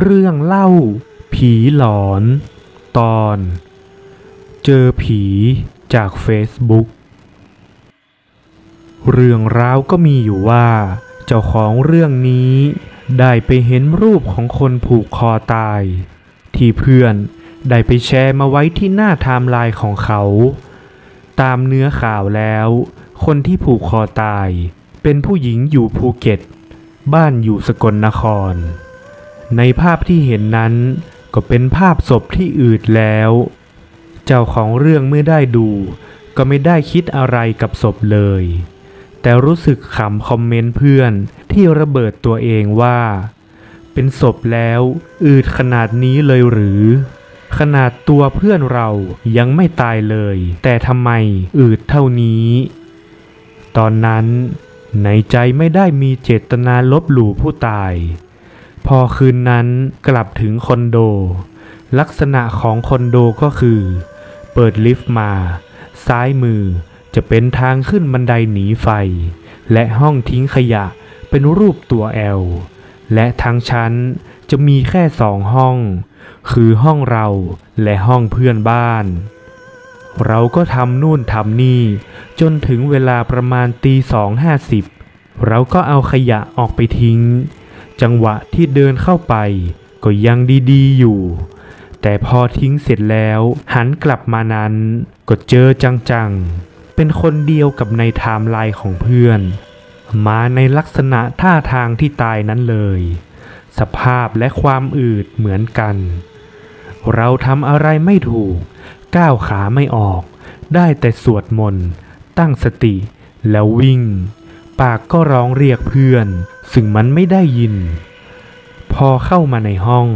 เรื่องเล่า ผีหลอน ตอน เจอผีจากเฟซบุ๊กเรื่องราวก็มีอยู่ว่า เจ้าของเรื่องนี้ ได้ไปเห็นรูปของคนผูกคอตาย ที่เพื่อนได้ไปแชร์มาไว้ที่หน้าไทม์ไลน์ของเขา ตามเนื้อข่าวแล้ว คนที่ผูกคอตาย เป็นผู้หญิงอยู่ภูเก็ต บ้านอยู่สกลนคร ในภาพที่เห็นนั้นก็เป็นภาพศพที่อืดแล้ว เจ้าของเรื่องเมื่อได้ดู ก็ไม่ได้คิดอะไรกับศพเลย แต่รู้สึกขำคอมเมนต์เพื่อนที่ระเบิดตัวเองว่า เป็นศพแล้ว อืดขนาดนี้เลยหรือ ขนาดตัวเพื่อนเรายังไม่ตายเลย แต่ทำไมอืดเท่านี้ ตอนนั้นในใจไม่ได้มีเจตนาลบหลู่ผู้ตาย อคืนนั้นกลับถึงคอนโด ลักษณะของคอนโดก็คือ เปิดลิฟต์มา ซ้ายมือจะเป็นทางขึ้นบันไดหนีไฟ และห้องทิ้งขยะเป็นรูปตัวแอล และทั้งชั้นจะมีแค่สองห้อง คือห้องเราและห้องเพื่อนบ้าน เราก็ทำนู่นทำนี่ จนถึงเวลาประมาณตีสองห้าสิบเราก็เอาขยะออกไปทิ้ง จังหวะที่เดินเข้าไป ก็ยังดีๆอยู่ แต่พอทิ้งเสร็จแล้วหันกลับมานั้น ก็เจอจังๆ เป็นคนเดียวกับในไทม์ไลน์ของเพื่อน มาในลักษณะท่าทางที่ตายนั้นเลย สภาพและความอืดเหมือนกัน เราทำอะไรไม่ถูก ก้าวขาไม่ออก ได้แต่สวดมนต์ตั้งสติแล้ววิ่ง ปากก็ร้องเรียกเพื่อน ซึ่งมันไม่ได้ยิน พอเข้ามาในห้อง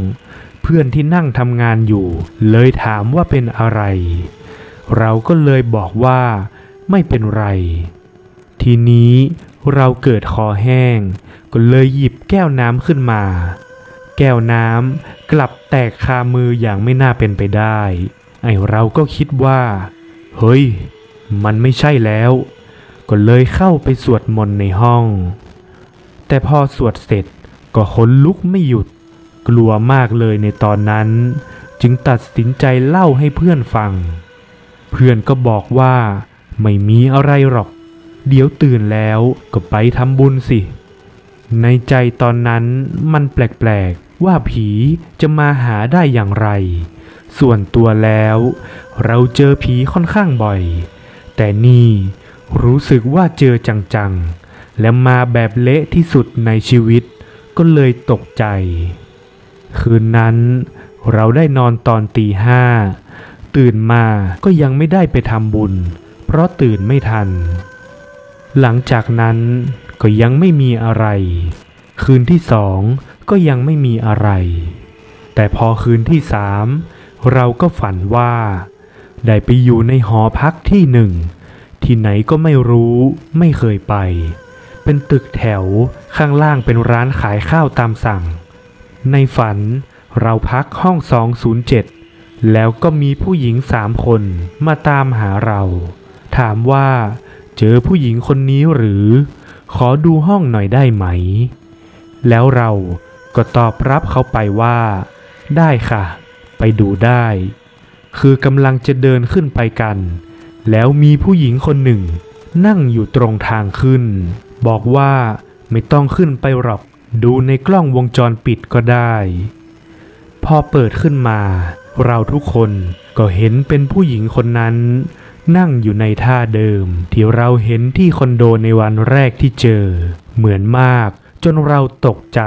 เพื่อนที่นั่งทำงานอยู่ เลยถามว่าเป็นอะไร เราก็เลยบอกว่า ไม่เป็นไร ทีนี้เราเกิดคอแห้ง ก็เลยหยิบแก้วน้ำขึ้นมา แก้วน้ำกลับแตกคามืออย่างไม่น่าเป็นไปได้ ไอเราก็คิดว่า เฮ้ย มันไม่ใช่แล้ว ก็เลยเข้าไปสวดมนต์ในห้อง แต่พอสวดเสร็จก็ขนลุกไม่หยุด กลัวมากเลยในตอนนั้น จึงตัดสินใจเล่าให้เพื่อนฟัง เพื่อนก็บอกว่า ไม่มีอะไรหรอก เดี๋ยวตื่นแล้วก็ไปทำบุญสิ ในใจตอนนั้นมันแปลกๆว่าผีจะมาหาได้อย่างไร ส่วนตัวแล้ว เราเจอผีค่อนข้างบ่อย แต่นี่ รู้สึกว่าเจอจังๆ และมาแบบเละที่สุดในชีวิต ก็เลยตกใจ คืนนั้นเราได้นอนตอนตีห้า ตื่นมาก็ยังไม่ได้ไปทำบุญ เพราะตื่นไม่ทัน หลังจากนั้นก็ยังไม่มีอะไร คืนที่สองก็ยังไม่มีอะไร แต่พอคืนที่สามเราก็ฝันว่า ได้ไปอยู่ในหอพักที่หนึ่ง ที่ไหนก็ไม่รู้ไม่เคยไป เป็นตึกแถวข้างล่างเป็นร้านขายข้าวตามสั่ง ในฝันเราพักห้อง 207 แล้วก็มีผู้หญิงสามคนมาตามหาเรา ถามว่าเจอผู้หญิงคนนี้หรือ ขอดูห้องหน่อยได้ไหม แล้วเราก็ตอบรับเขาไปว่า ได้ค่ะ ไปดูได้ คือกำลังจะเดินขึ้นไปกัน แล้วมีผู้หญิงคนหนึ่ง นั่งอยู่ตรงทางขึ้น บอกว่าไม่ต้องขึ้นไปหรอกดูในกล้องวงจรปิดก็ได้ พอเปิดขึ้นมา เราทุกคนก็เห็นเป็นผู้หญิงคนนั้น นั่งอยู่ในท่าเดิม ที่เราเห็นที่คอนโดในวันแรกที่เจอ เหมือนมากจนเราตกใจ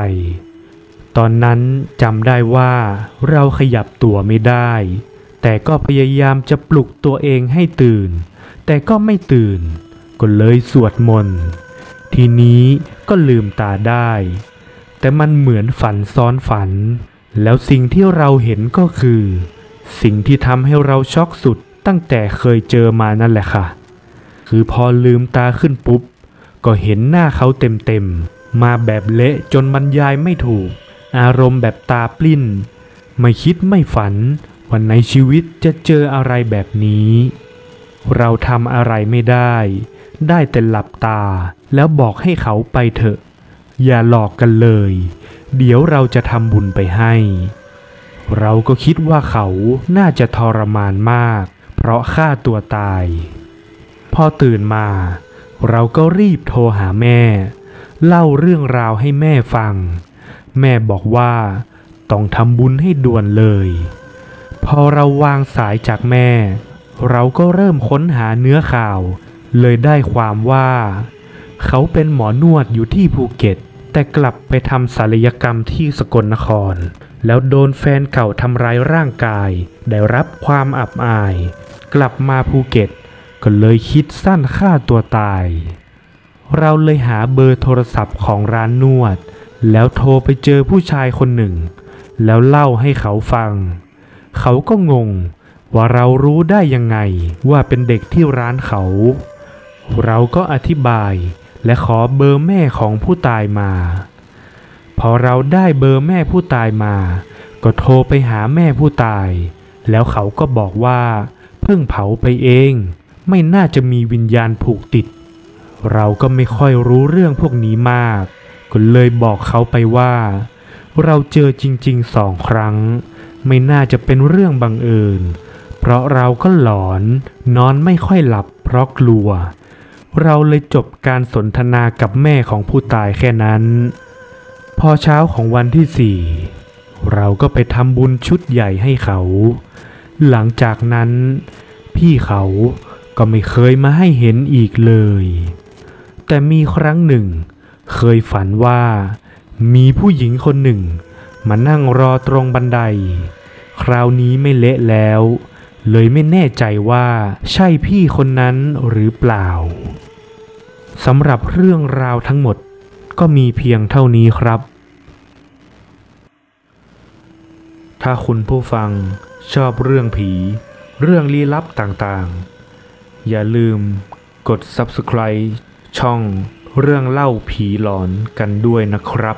ตอนนั้นจำได้ว่าเราขยับตัวไม่ได้ แต่ก็พยายามจะปลุกตัวเองให้ตื่น แต่ก็ไม่ตื่น ก็เลยสวดมนต์ ทีนี้ก็ลืมตาได้ แต่มันเหมือนฝันซ้อนฝัน แล้วสิ่งที่เราเห็นก็คือ สิ่งที่ทำให้เราช็อกสุดตั้งแต่เคยเจอมานั่นแหละค่ะ คือพอลืมตาขึ้นปุ๊บ ก็เห็นหน้าเขาเต็มๆ มาแบบเละจนบรรยายไม่ถูก อารมณ์แบบตาปลิ้น ไม่คิดไม่ฝัน วันในชีวิตจะเจออะไรแบบนี้ เราทำอะไรไม่ได้ ได้แต่หลับตาแล้วบอกให้เขาไปเถอะ อย่าหลอกกันเลย เดี๋ยวเราจะทำบุญไปให้ เราก็คิดว่าเขาน่าจะทรมานมาก เพราะฆ่าตัวตาย พอตื่นมา เราก็รีบโทรหาแม่ เล่าเรื่องราวให้แม่ฟัง แม่บอกว่าต้องทำบุญให้ด่วนเลย พอเราวางสายจากแม่ เราก็เริ่มค้นหาเนื้อข่าว เลยได้ความว่า เขาเป็นหมอนวดอยู่ที่ภูเก็ต แต่กลับไปทำศัลยกรรมที่สกลนคร แล้วโดนแฟนเก่าทำร้ายร่างกาย ได้รับความอับอาย กลับมาภูเก็ต ก็เลยคิดสั้นฆ่าตัวตาย เราเลยหาเบอร์โทรศัพท์ของร้านนวด แล้วโทรไปเจอผู้ชายคนหนึ่ง แล้วเล่าให้เขาฟัง เขาก็งงว่าเรารู้ได้ยังไงว่าเป็นเด็กที่ร้านเขา เราก็อธิบายและขอเบอร์แม่ของผู้ตายมา พอเราได้เบอร์แม่ผู้ตายมา ก็โทรไปหาแม่ผู้ตาย แล้วเขาก็บอกว่า เพิ่งเผาไปเอง ไม่น่าจะมีวิญญาณผูกติด เราก็ไม่ค่อยรู้เรื่องพวกนี้มาก ก็เลยบอกเขาไปว่า เราเจอจริงๆสองครั้ง ไม่น่าจะเป็นเรื่องบังเอิญ เพราะเราก็หลอนนอนไม่ค่อยหลับเพราะกลัว เราเลยจบการสนทนากับแม่ของผู้ตายแค่นั้น พอเช้าของวันที่สี่เราก็ไปทำบุญชุดใหญ่ให้เขา หลังจากนั้น พี่เขาก็ไม่เคยมาให้เห็นอีกเลย แต่มีครั้งหนึ่ง เคยฝันว่า มีผู้หญิงคนหนึ่ง มานั่งรอตรงบันได คราวนี้ไม่เละแล้ว เลยไม่แน่ใจว่าใช่พี่คนนั้นหรือเปล่าสำหรับเรื่องราวทั้งหมดก็มีเพียงเท่านี้ครับ ถ้าคุณผู้ฟังชอบเรื่องผี เรื่องลี้ลับต่างๆ อย่าลืมกด subscribe ช่องเรื่องเล่าผีหลอนกันด้วยนะครับ